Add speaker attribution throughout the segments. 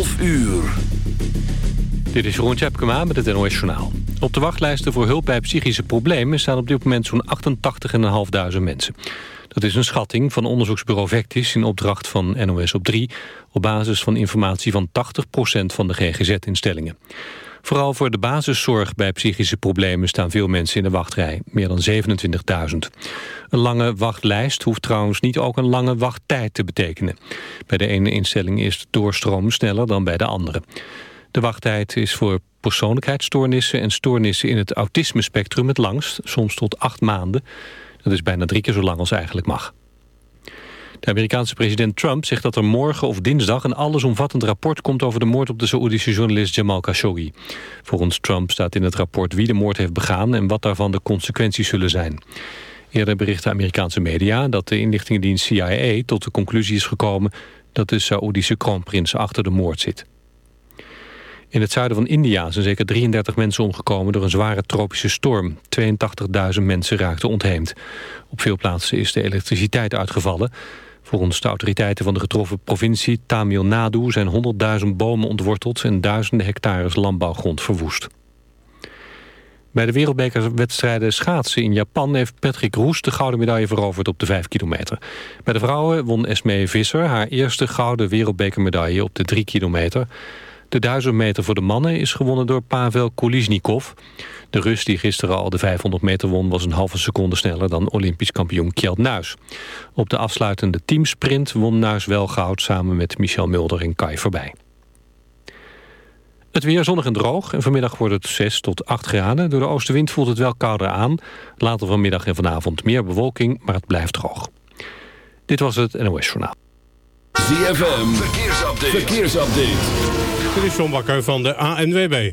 Speaker 1: 12 uur.
Speaker 2: Dit is Jeroen Tjepkema met het NOS Journaal. Op de wachtlijsten voor hulp bij psychische problemen... staan op dit moment zo'n 88.500 mensen. Dat is een schatting van onderzoeksbureau Vectis... in opdracht van NOS op 3... op basis van informatie van 80% van de GGZ-instellingen. Vooral voor de basiszorg bij psychische problemen staan veel mensen in de wachtrij. Meer dan 27.000. Een lange wachtlijst hoeft trouwens niet ook een lange wachttijd te betekenen. Bij de ene instelling is de doorstroom sneller dan bij de andere. De wachttijd is voor persoonlijkheidsstoornissen en stoornissen in het autismespectrum het langst, soms tot acht maanden. Dat is bijna drie keer zo lang als eigenlijk mag. De Amerikaanse president Trump zegt dat er morgen of dinsdag... een allesomvattend rapport komt over de moord op de Saoedische journalist Jamal Khashoggi. Volgens Trump staat in het rapport wie de moord heeft begaan... en wat daarvan de consequenties zullen zijn. Eerder berichten Amerikaanse media dat de inlichtingendienst CIA... tot de conclusie is gekomen dat de Saoedische kroonprins achter de moord zit. In het zuiden van India zijn zeker 33 mensen omgekomen door een zware tropische storm. 82.000 mensen raakten ontheemd. Op veel plaatsen is de elektriciteit uitgevallen. Volgens de autoriteiten van de getroffen provincie Tamil Nadu zijn 100.000 bomen ontworteld en duizenden hectares landbouwgrond verwoest. Bij de wereldbekerwedstrijden schaatsen in Japan heeft Patrick Roes de gouden medaille veroverd op de 5 kilometer. Bij de vrouwen won Esmee Visser haar eerste gouden wereldbekermedaille op de 3 kilometer. De 1000 meter voor de mannen is gewonnen door Pavel Kulisnikov. De Rus die gisteren al de 500 meter won... was een halve seconde sneller dan Olympisch kampioen Kjeld Nuis. Op de afsluitende teamsprint won Nuis wel goud... samen met Michel Mulder en Kai voorbij. Het weer zonnig en droog en vanmiddag wordt het 6 tot 8 graden. Door de oostenwind voelt het wel kouder aan. Later vanmiddag en vanavond meer bewolking, maar het blijft droog. Dit was het NOS Journaal.
Speaker 1: ZFM, verkeersupdate. verkeersupdate.
Speaker 3: Dit is John Bakker van de ANWB.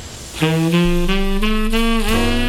Speaker 4: Een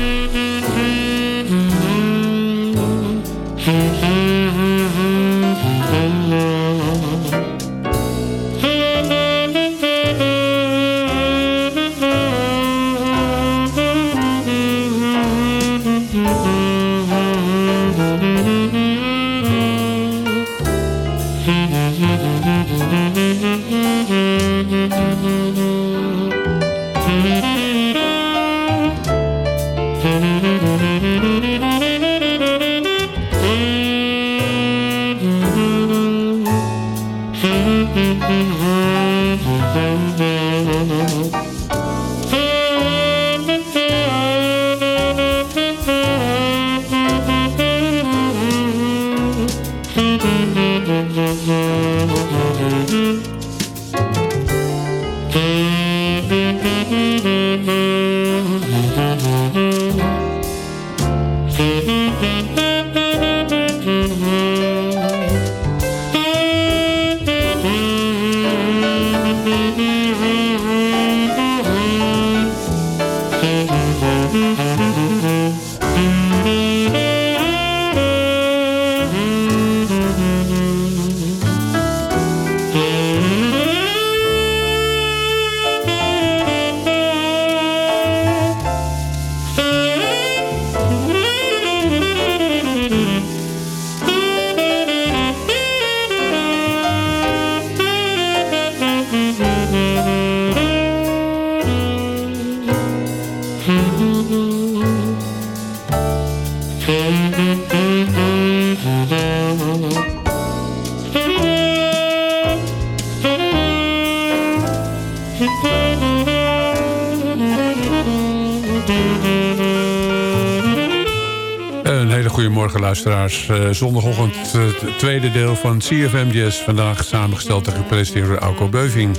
Speaker 4: Eh, zondagochtend eh, het tweede deel van CFM Jazz. Vandaag samengesteld en gepresenteerd door Alco Beuving.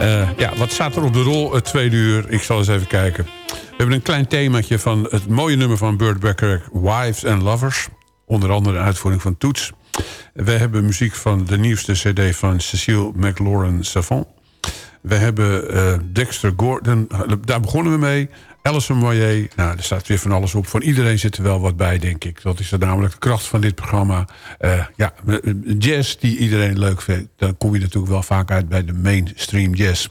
Speaker 4: Eh, ja, wat staat er op de rol het tweede uur? Ik zal eens even kijken. We hebben een klein themaatje van het mooie nummer van Burt Becker... Wives and Lovers. Onder andere een uitvoering van Toets. We hebben muziek van de nieuwste cd van Cecile McLaurin Savant. We hebben eh, Dexter Gordon, daar begonnen we mee. Alison Moyer, nou, er staat weer van alles op. Van iedereen zit er wel wat bij, denk ik. Dat is er namelijk de kracht van dit programma. Eh, ja, jazz die iedereen leuk vindt. Dan kom je natuurlijk wel vaak uit bij de mainstream jazz.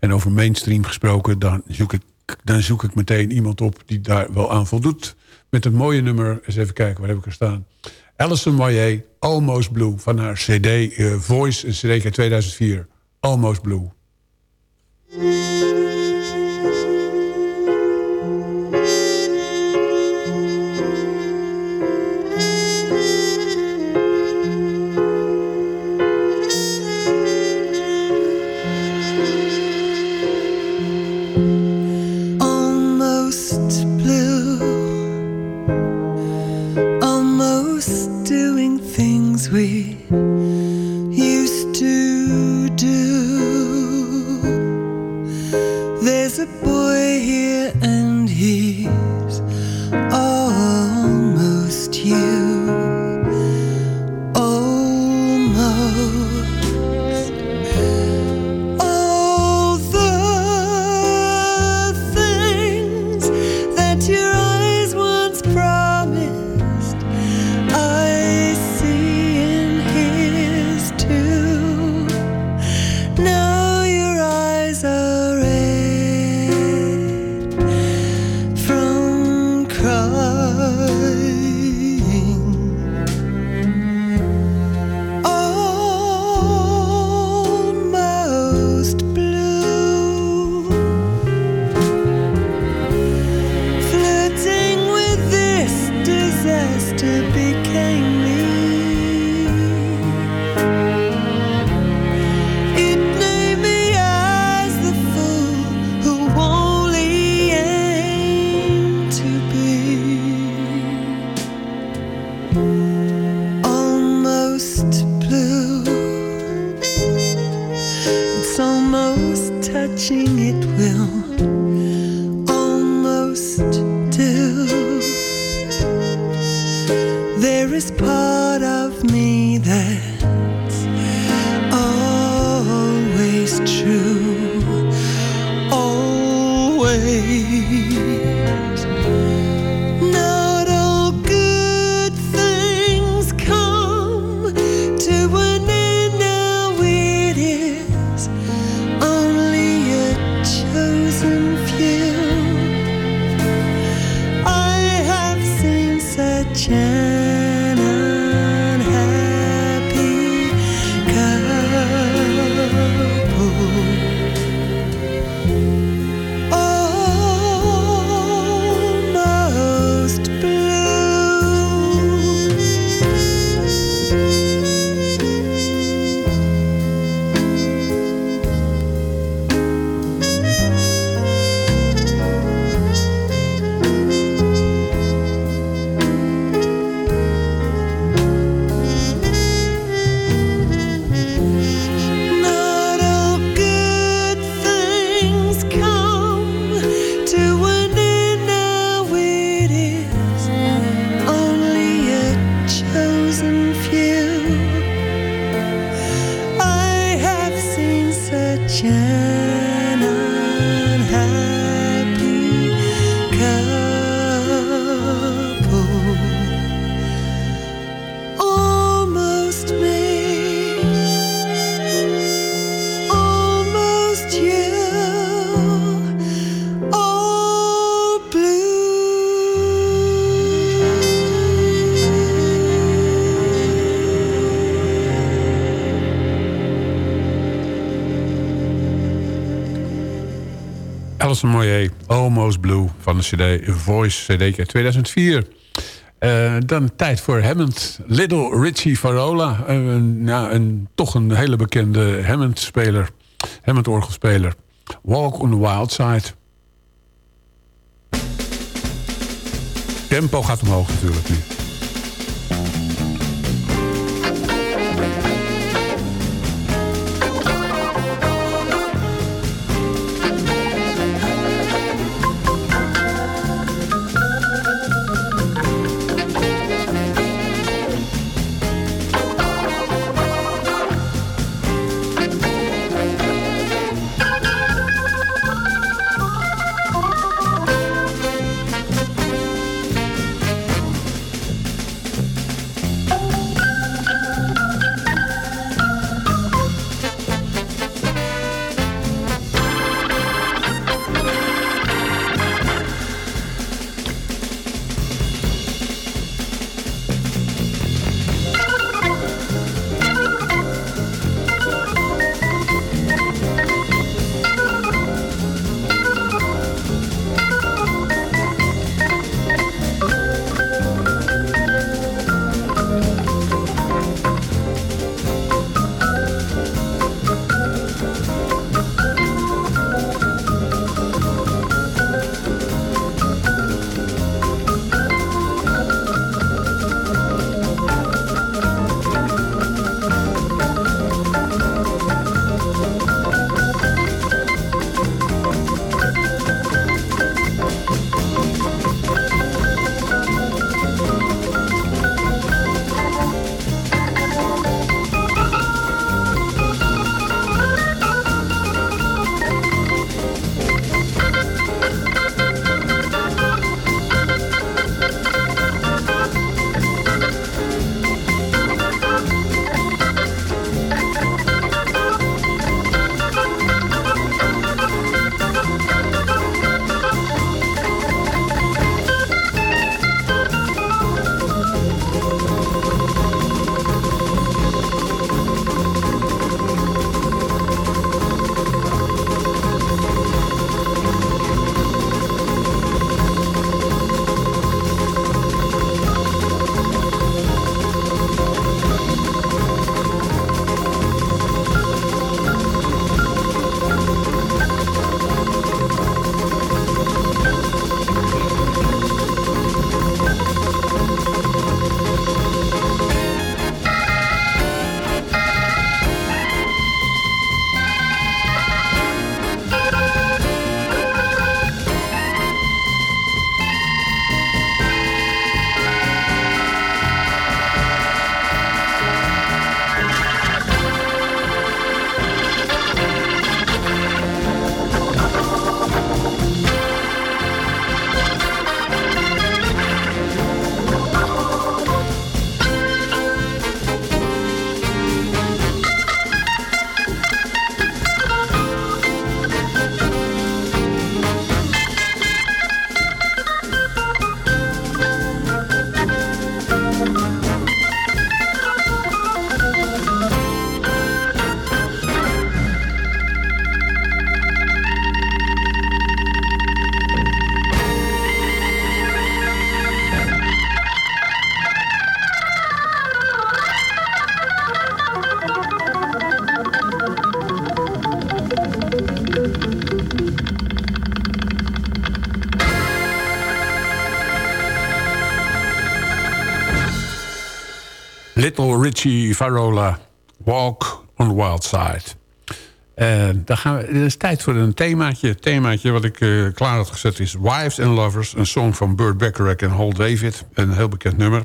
Speaker 4: En over mainstream gesproken, dan zoek ik, dan zoek ik meteen iemand op... die daar wel aan voldoet. Met een mooie nummer. Eens even kijken, waar heb ik er staan? Alison Moyer, Almost Blue. Van haar cd eh, Voice, een cd uit 2004. Almost Blue. Cd Voice, cd uit 2004. Eh, dan tijd voor Hammond. Little Richie Farola. Ja, een, toch een hele bekende Hammond-speler. Hammond-orgelspeler.
Speaker 5: Walk on the Wild Side. Tempo gaat omhoog natuurlijk nu. Varola, Walk on the Wild Side. En dan het is tijd voor een themaatje. Het themaatje wat ik eh, klaar had gezet is Wives and Lovers. Een song van Burt Bacharach en Hal David. Een heel bekend nummer.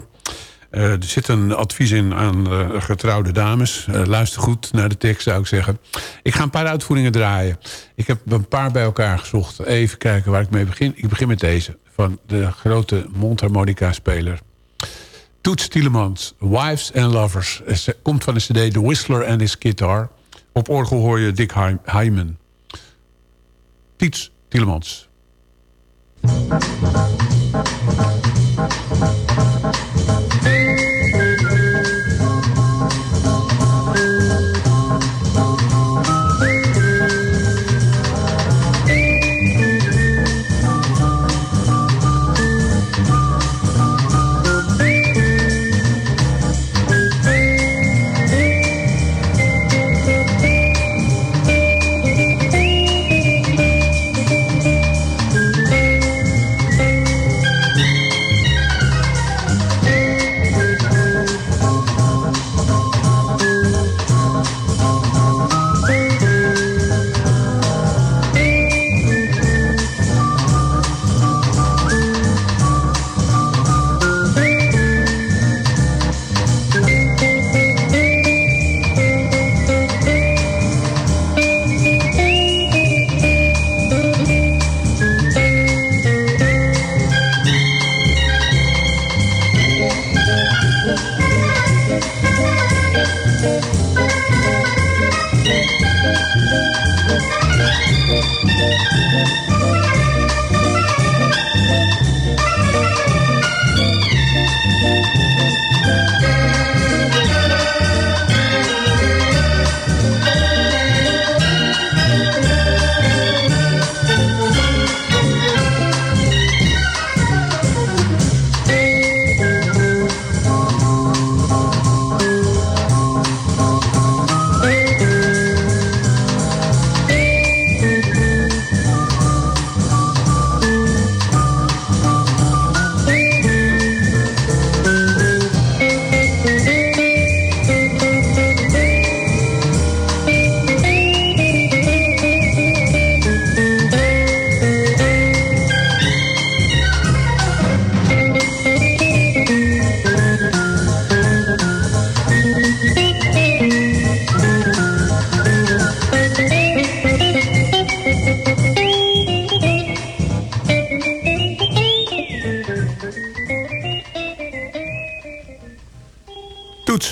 Speaker 5: Eh, er zit een advies in aan eh, getrouwde dames. Eh, luister goed naar de tekst, zou ik zeggen. Ik ga een paar uitvoeringen draaien. Ik heb een paar bij elkaar gezocht. Even kijken waar ik mee begin. Ik begin met deze. Van de grote mondharmonica-speler. Toets Tielemans, Wives and Lovers. Ze komt van de cd The Whistler and His Guitar. Op orgel hoor je Dick Hyman. Toets Tielemans.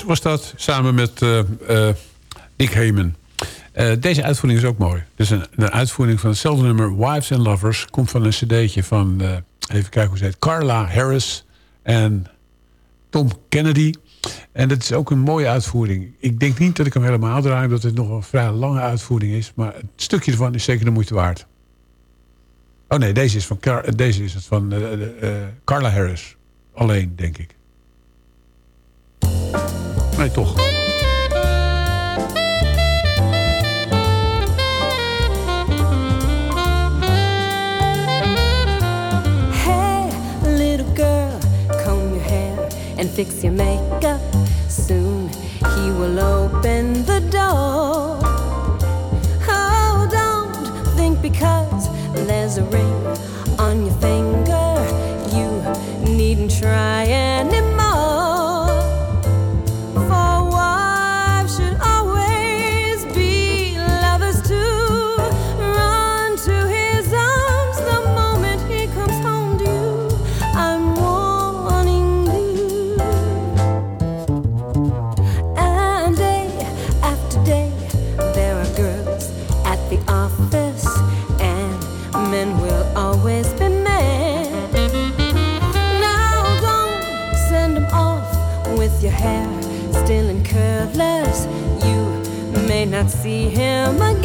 Speaker 5: Was dat, samen met eh, eh, Dick Heyman. Eh, deze uitvoering is ook mooi. Het is een, een uitvoering van hetzelfde nummer... Wives and Lovers. Komt van een cd'tje van... even kijken hoe ze heet. Carla Harris en Tom Kennedy. En dat is ook een mooie uitvoering. Ik denk niet dat ik hem helemaal draai... omdat het nog een vrij lange uitvoering is. Maar het stukje ervan is zeker de moeite waard. Oh nee, deze is, van deze is het van Carla Harris. Alleen, denk ik. Nee, toch.
Speaker 6: Hey, little girl, comb your hair and fix your makeup. Soon he will open the door. Oh, don't think because there's a ring on your finger, you needn't try anymore. Not see him again.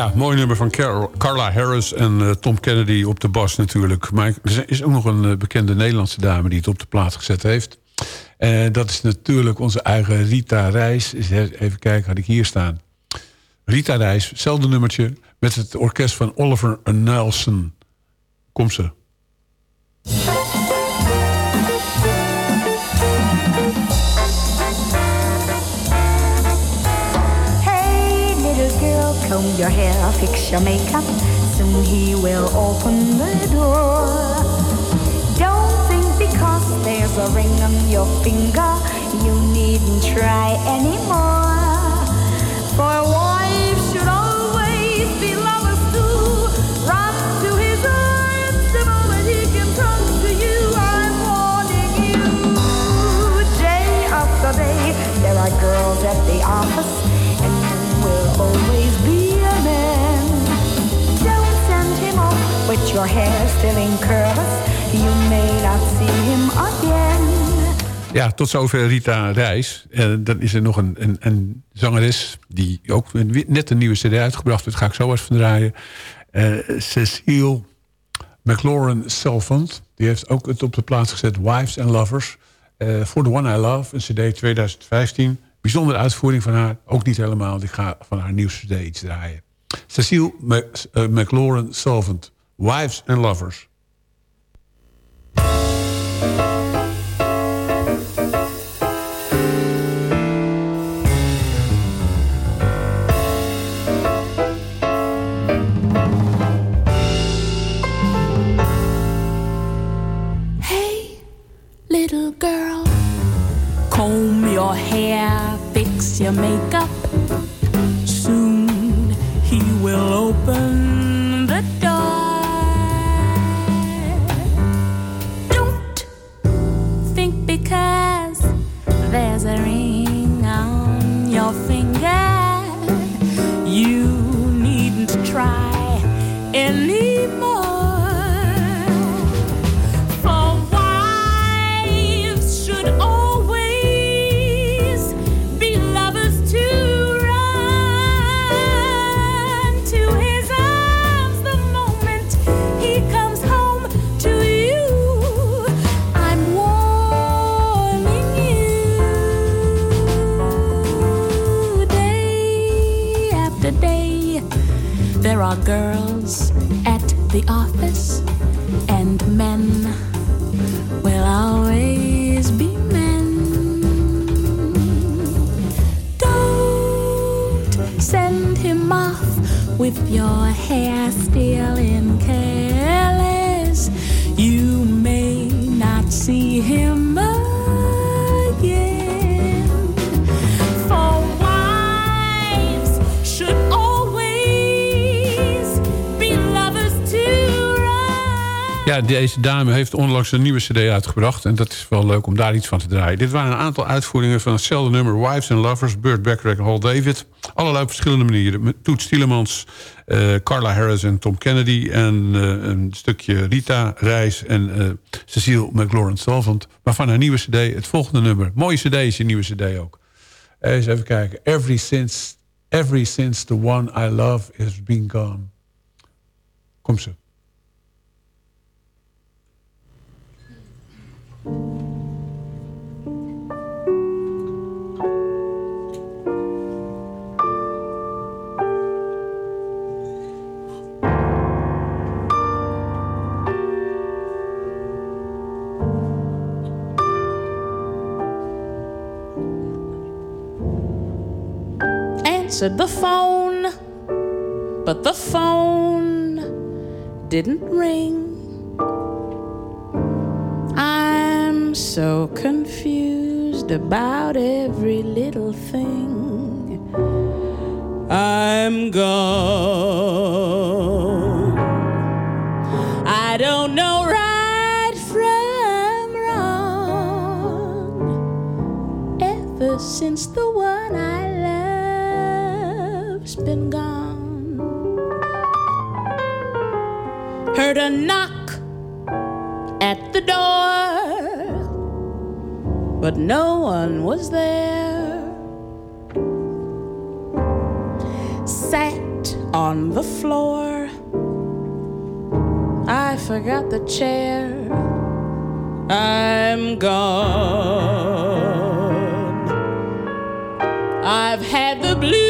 Speaker 5: Ja, mooi nummer van Car- Carla Harris en eh, Tom Kennedy op de bas natuurlijk. Maar er is ook nog een eh, bekende Nederlandse dame die het op de plaat gezet heeft. En dat is natuurlijk onze eigen Rita Reis. Even kijken, had ik hier staan. Rita Reis, hetzelfde nummertje met het orkest van Oliver Nelson. Kom ze.
Speaker 7: Comb your hair, fix your makeup. Soon he will open the door. Don't think because there's a ring on your finger, you needn't try anymore. For wives should always be lovers too. Run to his arms the moment he can come to you. I'm warning you. Day after day, there are girls at the office, hair still in curls. You may not see him again.
Speaker 5: Ja, tot zover Rita Reis. En dan is er nog een, een, een zangeres die ook net een nieuwe cd uitgebracht heeft. Ga ik zo eens van draaien. Eh, Cecile McLaurin Salvant. Die heeft ook het op de plaats gezet. Wives and Lovers. Eh, For the One I Love. Een cd 2015. Bijzondere uitvoering van haar. Ook niet helemaal. Ik ga van haar nieuwste cd iets draaien. Cecile Mc- eh, McLaurin Salvant. Wives and Lovers.
Speaker 8: Hey, little girl, comb your hair, fix your makeup. Soon he will open the office and men will always be men. Don't send him off with your hair still in careless. You may not see him
Speaker 5: Ja, deze dame heeft onlangs een nieuwe cd uitgebracht. En dat is wel leuk om daar iets van te draaien. Dit waren een aantal uitvoeringen van hetzelfde nummer... Wives and Lovers, Burt Bacharach en Hal David. Allerlei verschillende manieren. Met Toets Tielemans, eh, Carla Harris en Tom Kennedy... en eh, een stukje Rita Reis en eh, Cecile McLaurin Salvant. Waarvan haar nieuwe cd, het volgende nummer. Mooie cd is je nieuwe cd ook. Eens even kijken. Every since, every since the one I love has been gone. Kom ze.
Speaker 8: Answered the phone, but the phone didn't ring. So confused about every little thing. I'm gone. I don't know right from wrong. Ever since the one I love's been gone. Heard a knock but no one was there. Sat on the floor. I forgot the chair. I'm gone. I've had the blues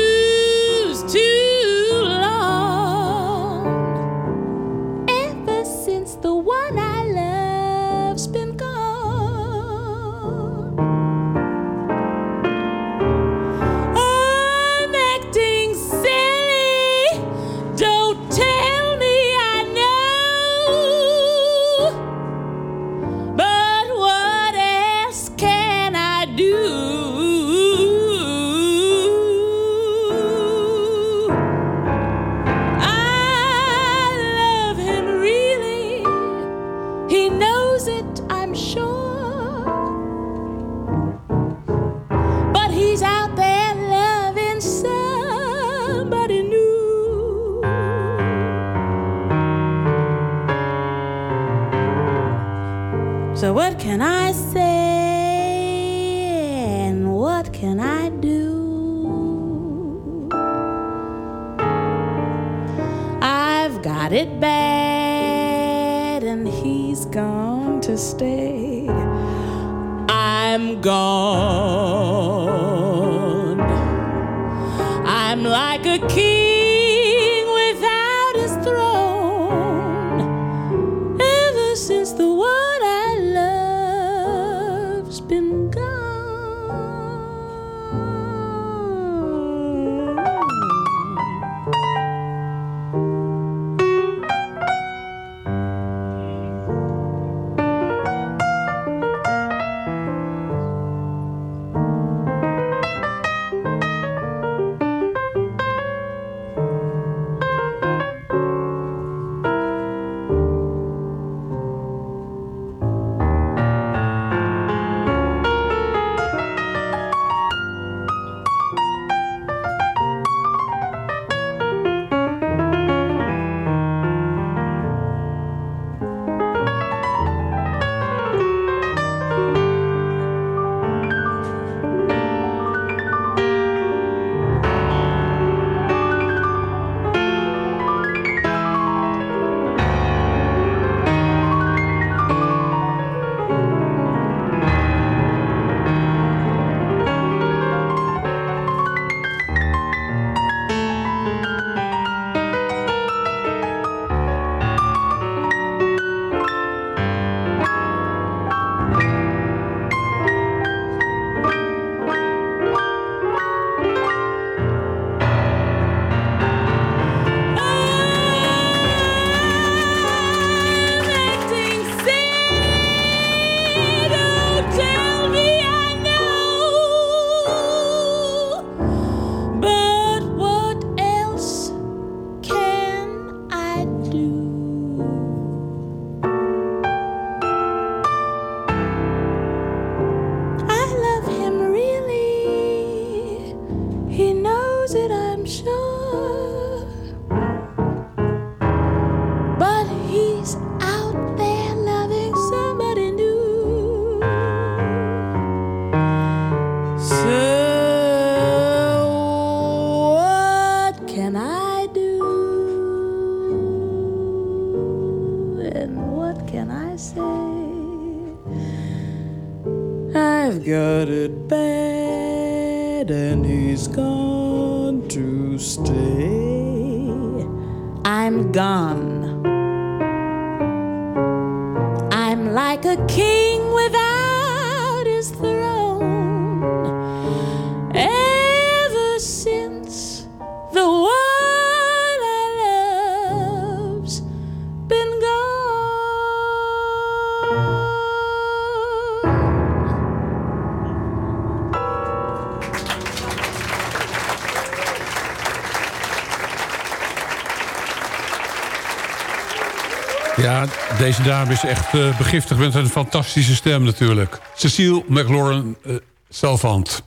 Speaker 5: Ja, deze dame is echt eh, begiftigd met een fantastische stem natuurlijk. Cecile McLaurin uh, Salvant.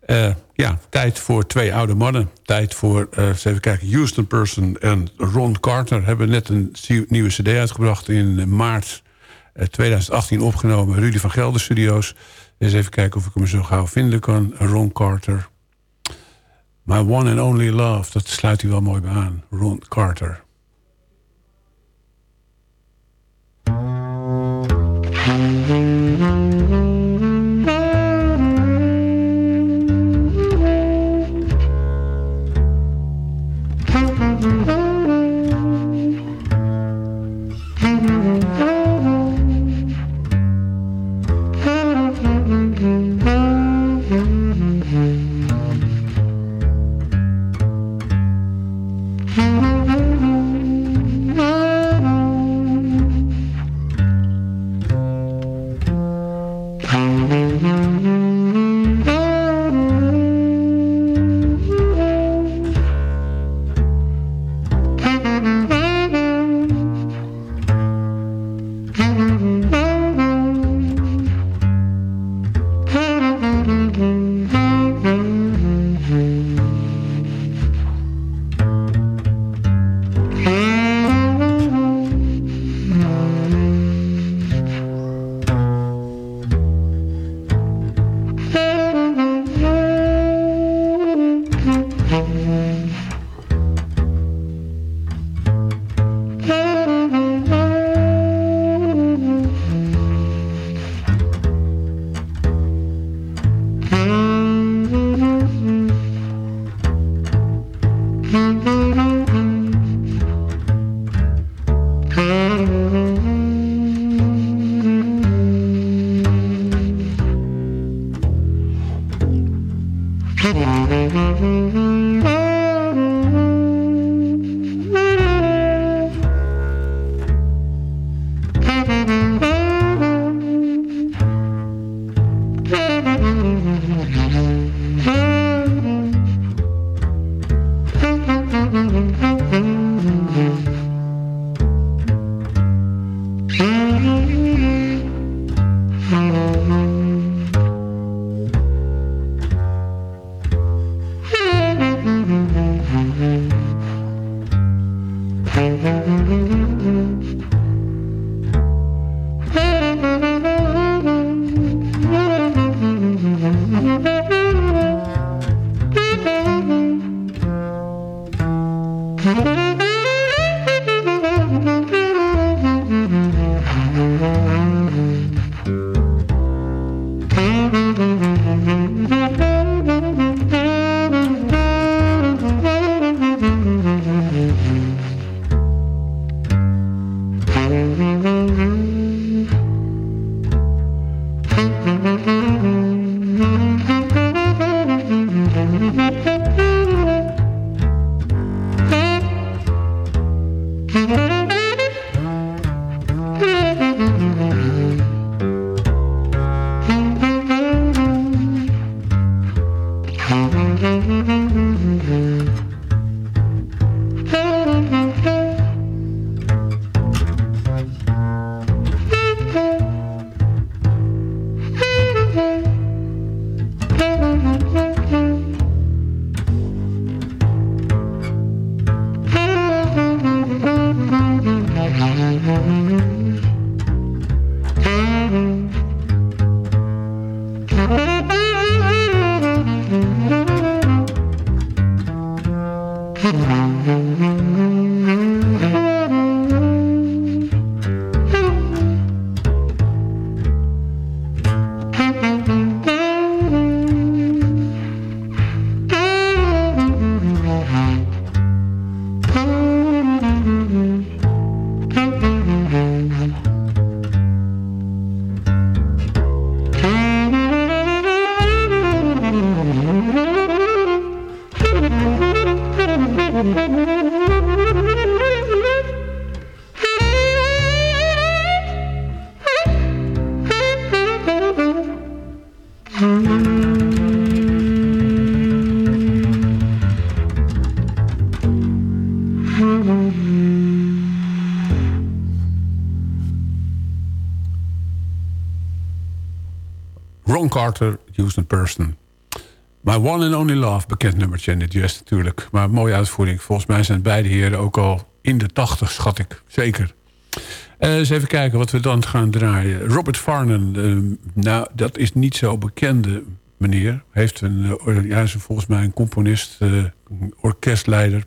Speaker 5: Eh, ja, tijd voor twee oude mannen. Tijd voor, even kijken, Houston Person en Ron Carter... hebben net een nieuwe cd uitgebracht in maart eh, 2018 opgenomen. Rudy van Gelder Studios. Eens even kijken of ik hem zo gauw vinden kan. Ron Carter. My one and only love, dat sluit hij wel mooi bij aan. Ron Carter. Carter, Houston Person. My One and Only Love, bekend nummertje in de jazz natuurlijk. Maar mooie uitvoering. Volgens mij zijn beide heren ook al in de tachtig, schat ik. Zeker. Eh, eens even kijken wat we dan gaan draaien. Robert Farnon, eh, nou, dat is niet zo bekende meneer. Heeft een, eh, ja, is volgens mij een componist, eh, orkestleider.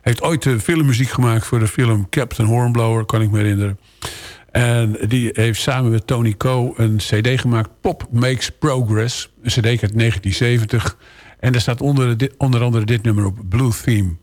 Speaker 5: Heeft ooit filmmuziek gemaakt voor de film Captain Hornblower, kan ik me herinneren. En die heeft samen met Tony Coe een cd gemaakt, Pop Makes Progress. Een cd uit 1970. En daar staat onder, onder andere dit nummer op, Blue Theme.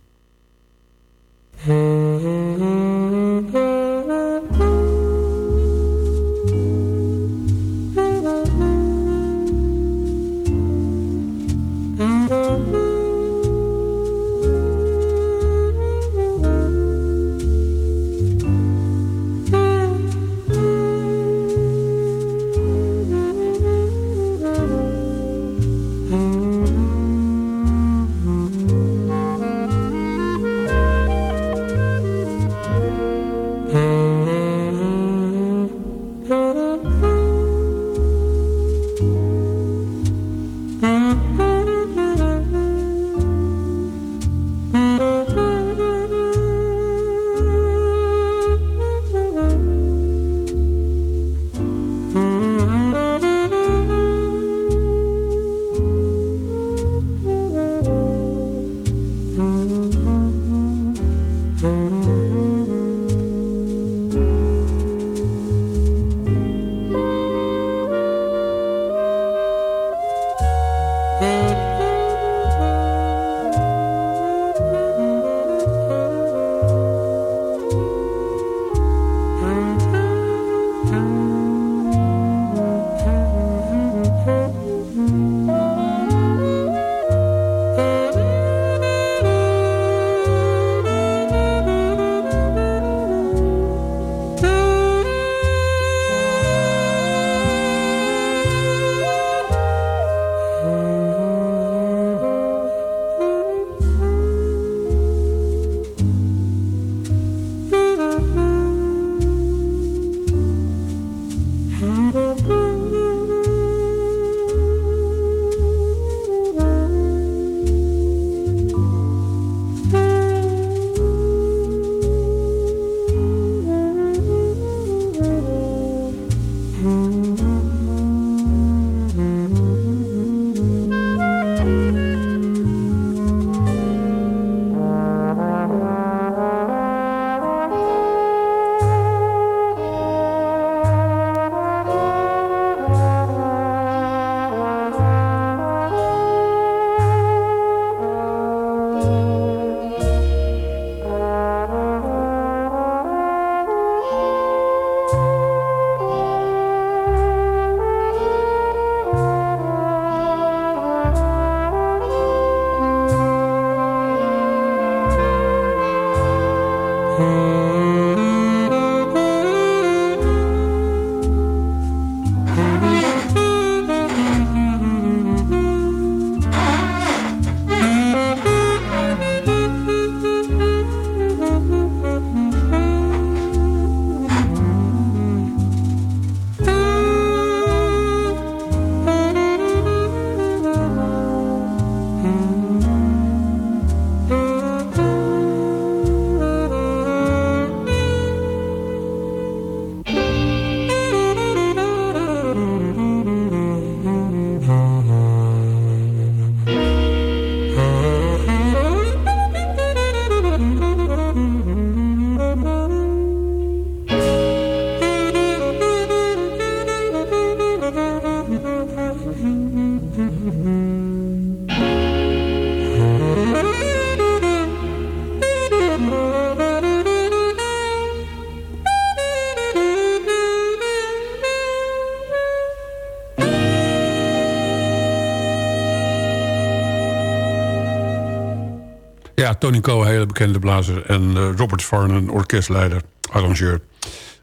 Speaker 5: Tony Coe, hele bekende blazer. En eh, Robert Farnon, orkestleider, arrangeur.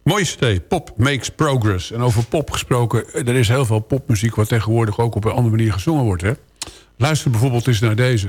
Speaker 5: Mooie cd, Pop Makes Progress. En over pop gesproken, eh, er is heel veel popmuziek... wat tegenwoordig ook op een andere manier gezongen wordt. Hè? Luister bijvoorbeeld eens naar deze.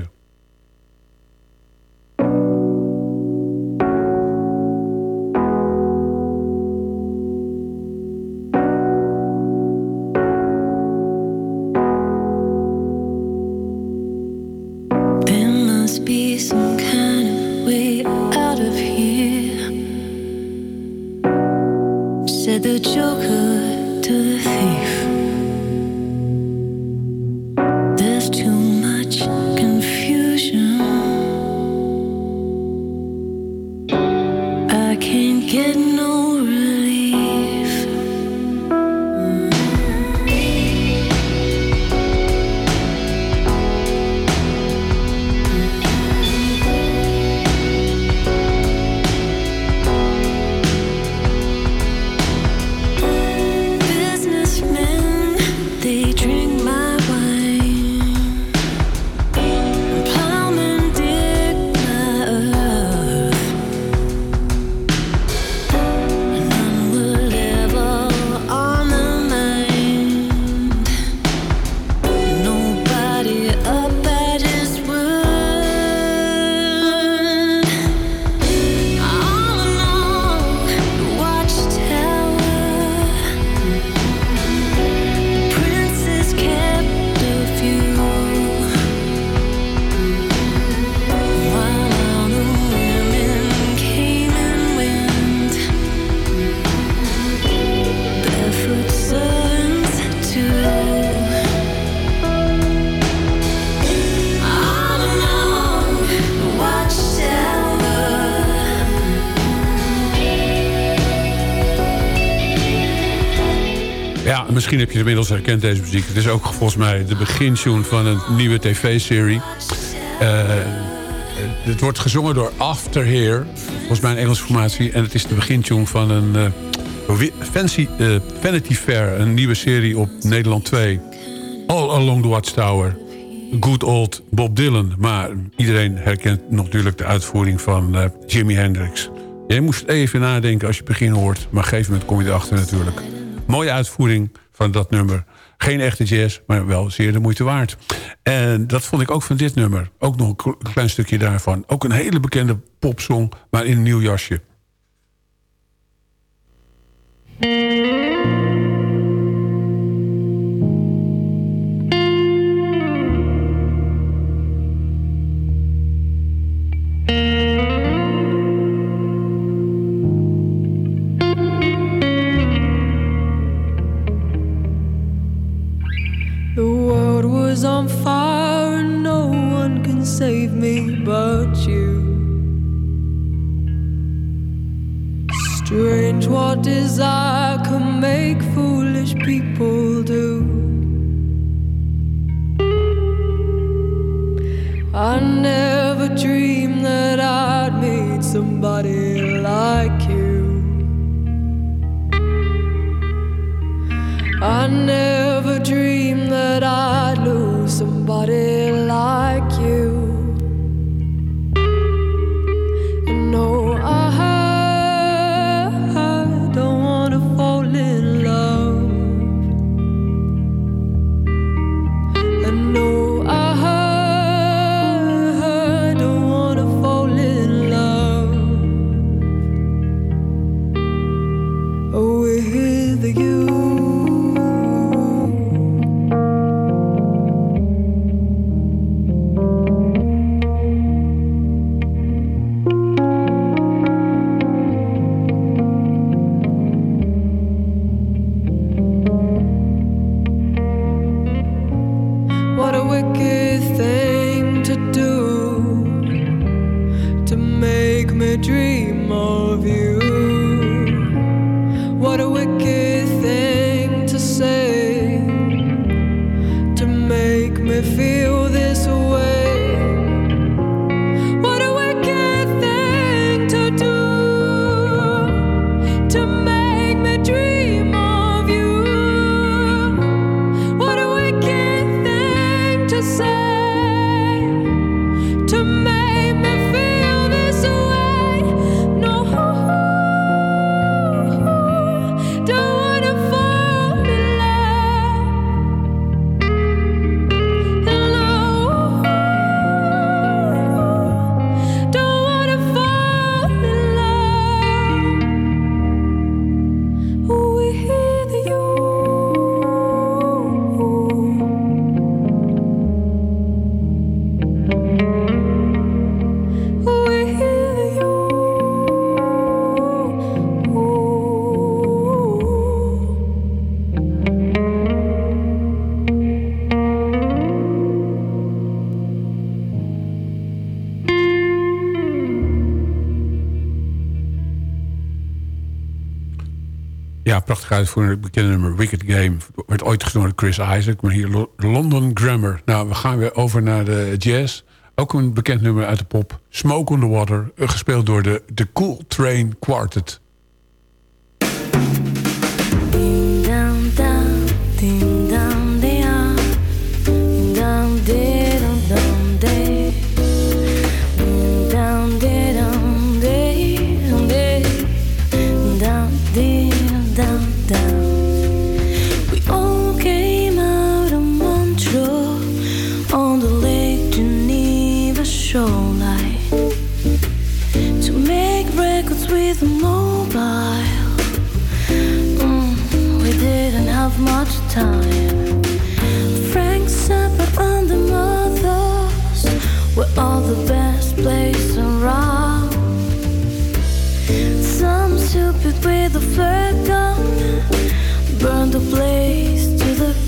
Speaker 5: Je inmiddels herkend, deze muziek. Het is ook volgens mij de begintune van een nieuwe tv-serie. Eh, het wordt gezongen door After Here. Volgens mij een Engelse formatie. En het is de begintune van een wi- fancy, eh, Vanity Fair. Een nieuwe serie op Nederland 2. All Along the Watchtower. Good old Bob Dylan. Maar iedereen herkent natuurlijk de uitvoering van Jimi Hendrix. Jij moest even nadenken als je het begin hoort. Maar op een gegeven moment kom je erachter natuurlijk. Mooie uitvoering van dat nummer. Geen echte jazz, maar wel zeer de moeite waard. En dat vond ik ook van dit nummer. Ook nog een kle- klein stukje daarvan. Ook een hele bekende popsong, maar in een nieuw jasje.
Speaker 9: Strange what desire can make foolish people do. I never dreamed that I'd meet somebody
Speaker 5: Prachtig uitvoering. Het bekende nummer Wicked Game. Werd ooit gezongen door Chris Isaac. Maar hier Lo- London Grammar. Nou, we gaan weer over naar de jazz. Ook een bekend nummer uit de pop. Smoke on the Water. eh, Gespeeld door de, de Cool Train Quartet.
Speaker 6: Down,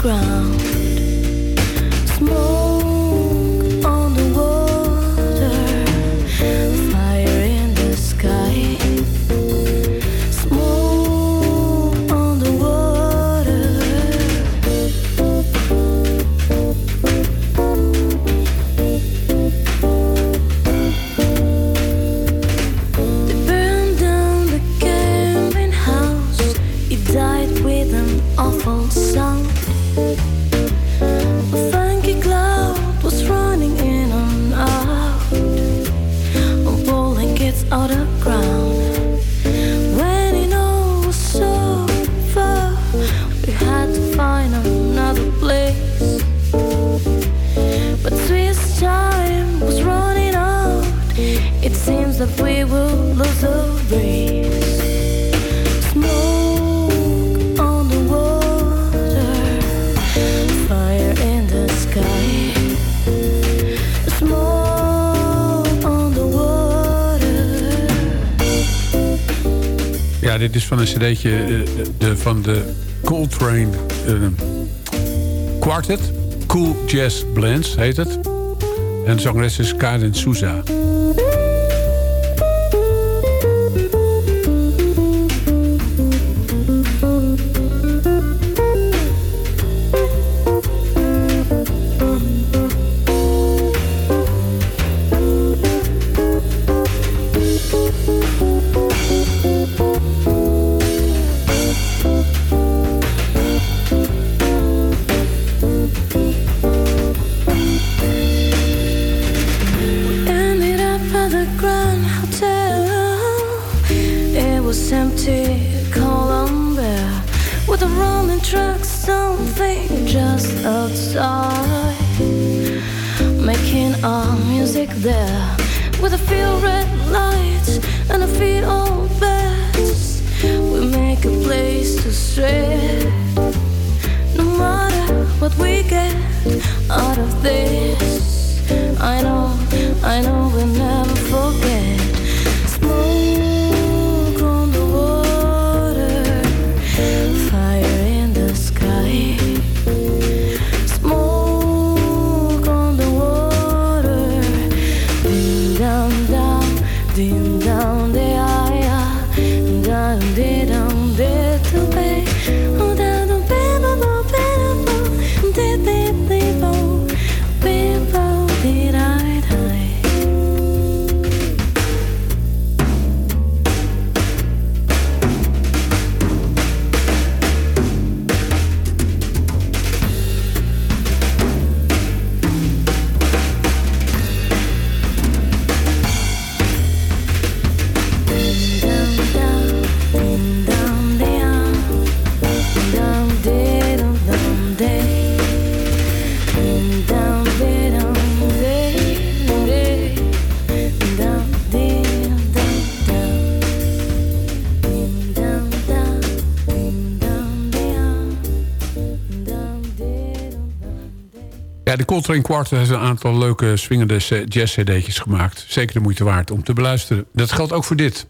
Speaker 6: ground.
Speaker 5: Een cd'tje eh, van de Coltrane eh, Quartet. Cool Jazz Blends heet het. En de zangeres is Karen Souza.
Speaker 6: Just outside, making our music there, with a few red lights and a few old beds. We make a place to stray. No matter what we get out of this, I know, I know we'll never
Speaker 5: Coltrane Quartet heeft een aantal leuke swingende jazz-cd'tjes gemaakt. Zeker de moeite waard om te beluisteren. Dat geldt ook voor dit.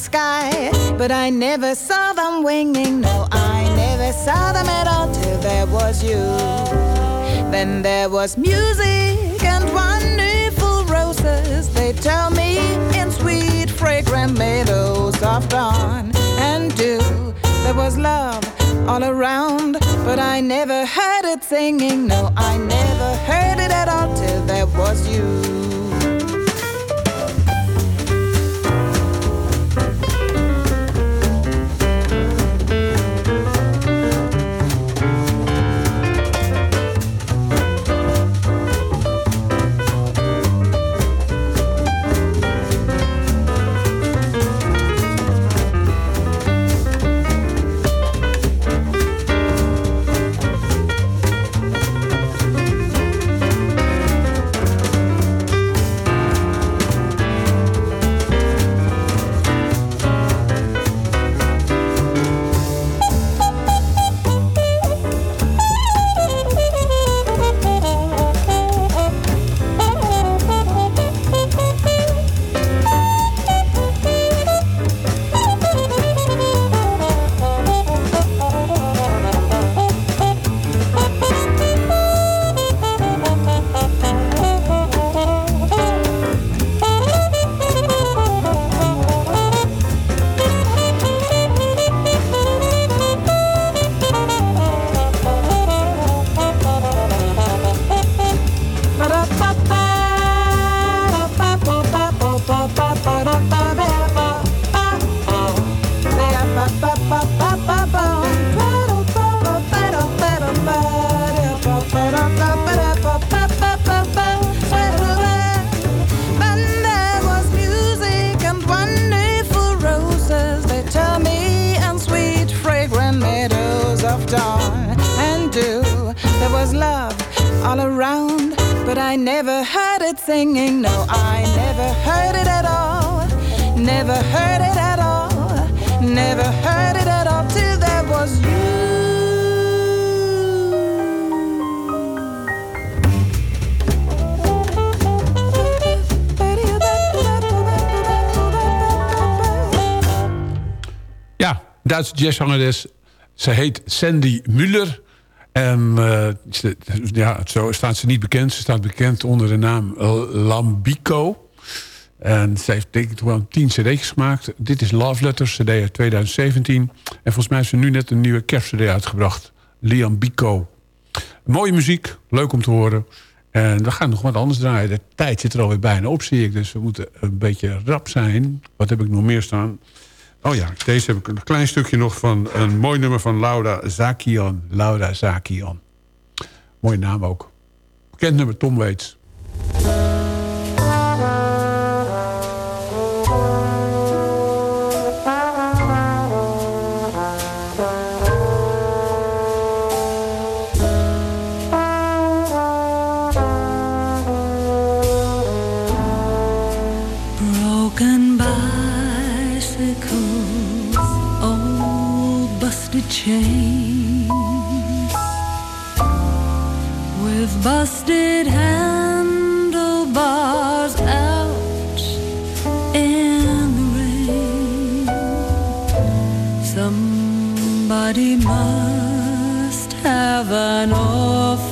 Speaker 10: Sky, but I never saw them winging. No, I never saw them at all till there was you. Then there was music and wonderful roses. They tell me in sweet, fragrant meadows of dawn and dew. There was love all around, but I never heard it singing. No, I never heard it at all till there was you.
Speaker 5: Jazzzangeres. Ze heet Sandy Muller. En eh, ja, zo staat ze niet bekend. Ze staat bekend onder de naam Lambico. En ze heeft denk ik wel tien cd's gemaakt. Dit is Love Letters, cd uit 2017. En volgens mij heeft ze nu net een nieuwe kerstcd uitgebracht. Liambico. Mooie muziek, leuk om te horen. En we gaan nog wat anders draaien. De tijd zit er alweer bijna op, zie ik. Dus we moeten een beetje rap zijn. Wat heb ik nog meer staan? Oh ja, deze heb ik een klein stukje nog van een mooi nummer van Laura Zakian. Laura Zakian. Mooie naam ook. Bekend nummer, Tom Waits.
Speaker 4: Broken bicycles, old oh, busted chains, with busted handlebars out in the rain. Somebody must have an orphanage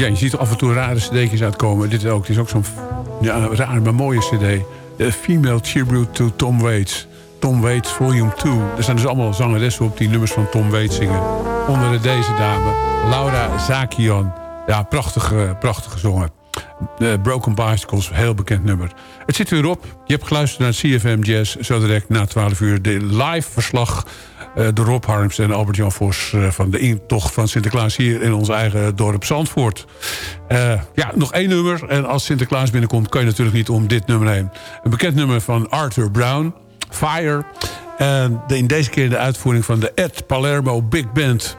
Speaker 5: Ja, je ziet af en toe rare cd'tjes uitkomen. Dit ook. Dit is ook zo'n ja, raar maar mooie cd. De Female Tribute to Tom Waits. Tom Waits Volume 2. Er zijn dus allemaal zangeressen op die nummers van Tom Waits zingen. Onder deze dame, Laura Zakian. Ja, prachtige, prachtige zongen. Broken Bicycles, heel bekend nummer. Het zit weer op. Je hebt geluisterd naar CFM Jazz. Zo direct na 12 uur de live verslag eh, door Rob Harms en Albert-Jan Vos... eh, van de intocht van Sinterklaas hier in ons eigen dorp Zandvoort. Eh, ja, nog één nummer. En als Sinterklaas binnenkomt kan je natuurlijk niet om dit nummer heen. Een bekend nummer van Arthur Brown, Fire. En de, in deze keer de uitvoering van de Ed Palermo Big Band.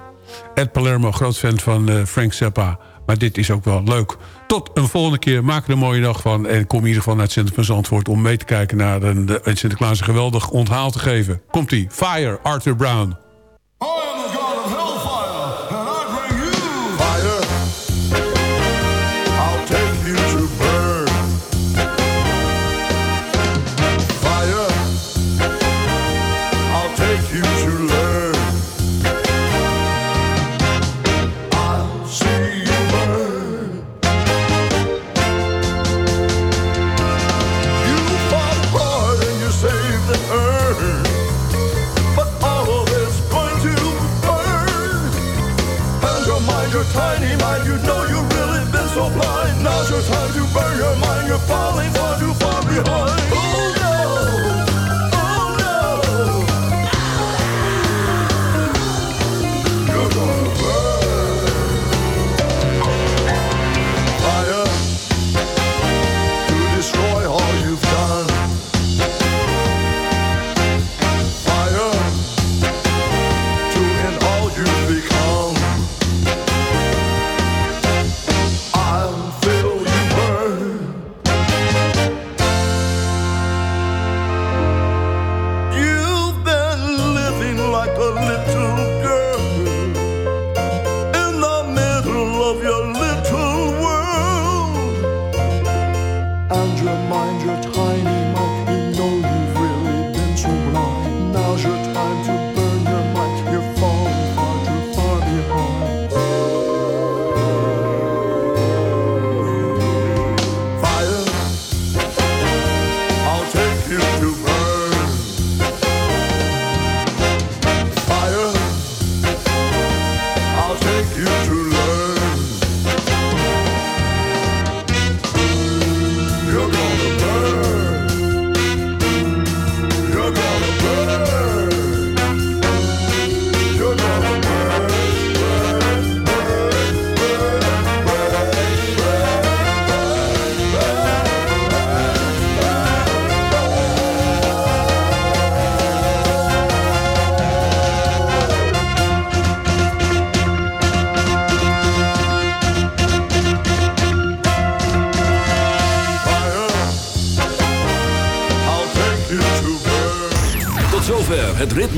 Speaker 5: Ed Palermo, groot fan van Frank Zappa. Maar dit is ook wel leuk. Tot een volgende keer. Maak er een mooie dag van. En kom in ieder geval naar het centrum van Zandvoort... om mee te kijken naar een, een Sinterklaas een geweldig onthaal te geven. Komt-ie. Fire, Arthur Brown.
Speaker 11: Tiny mind, you know you've really been so blind. Now's your time to burn your mind, you're falling far too far behind. Oh